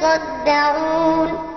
صدعوا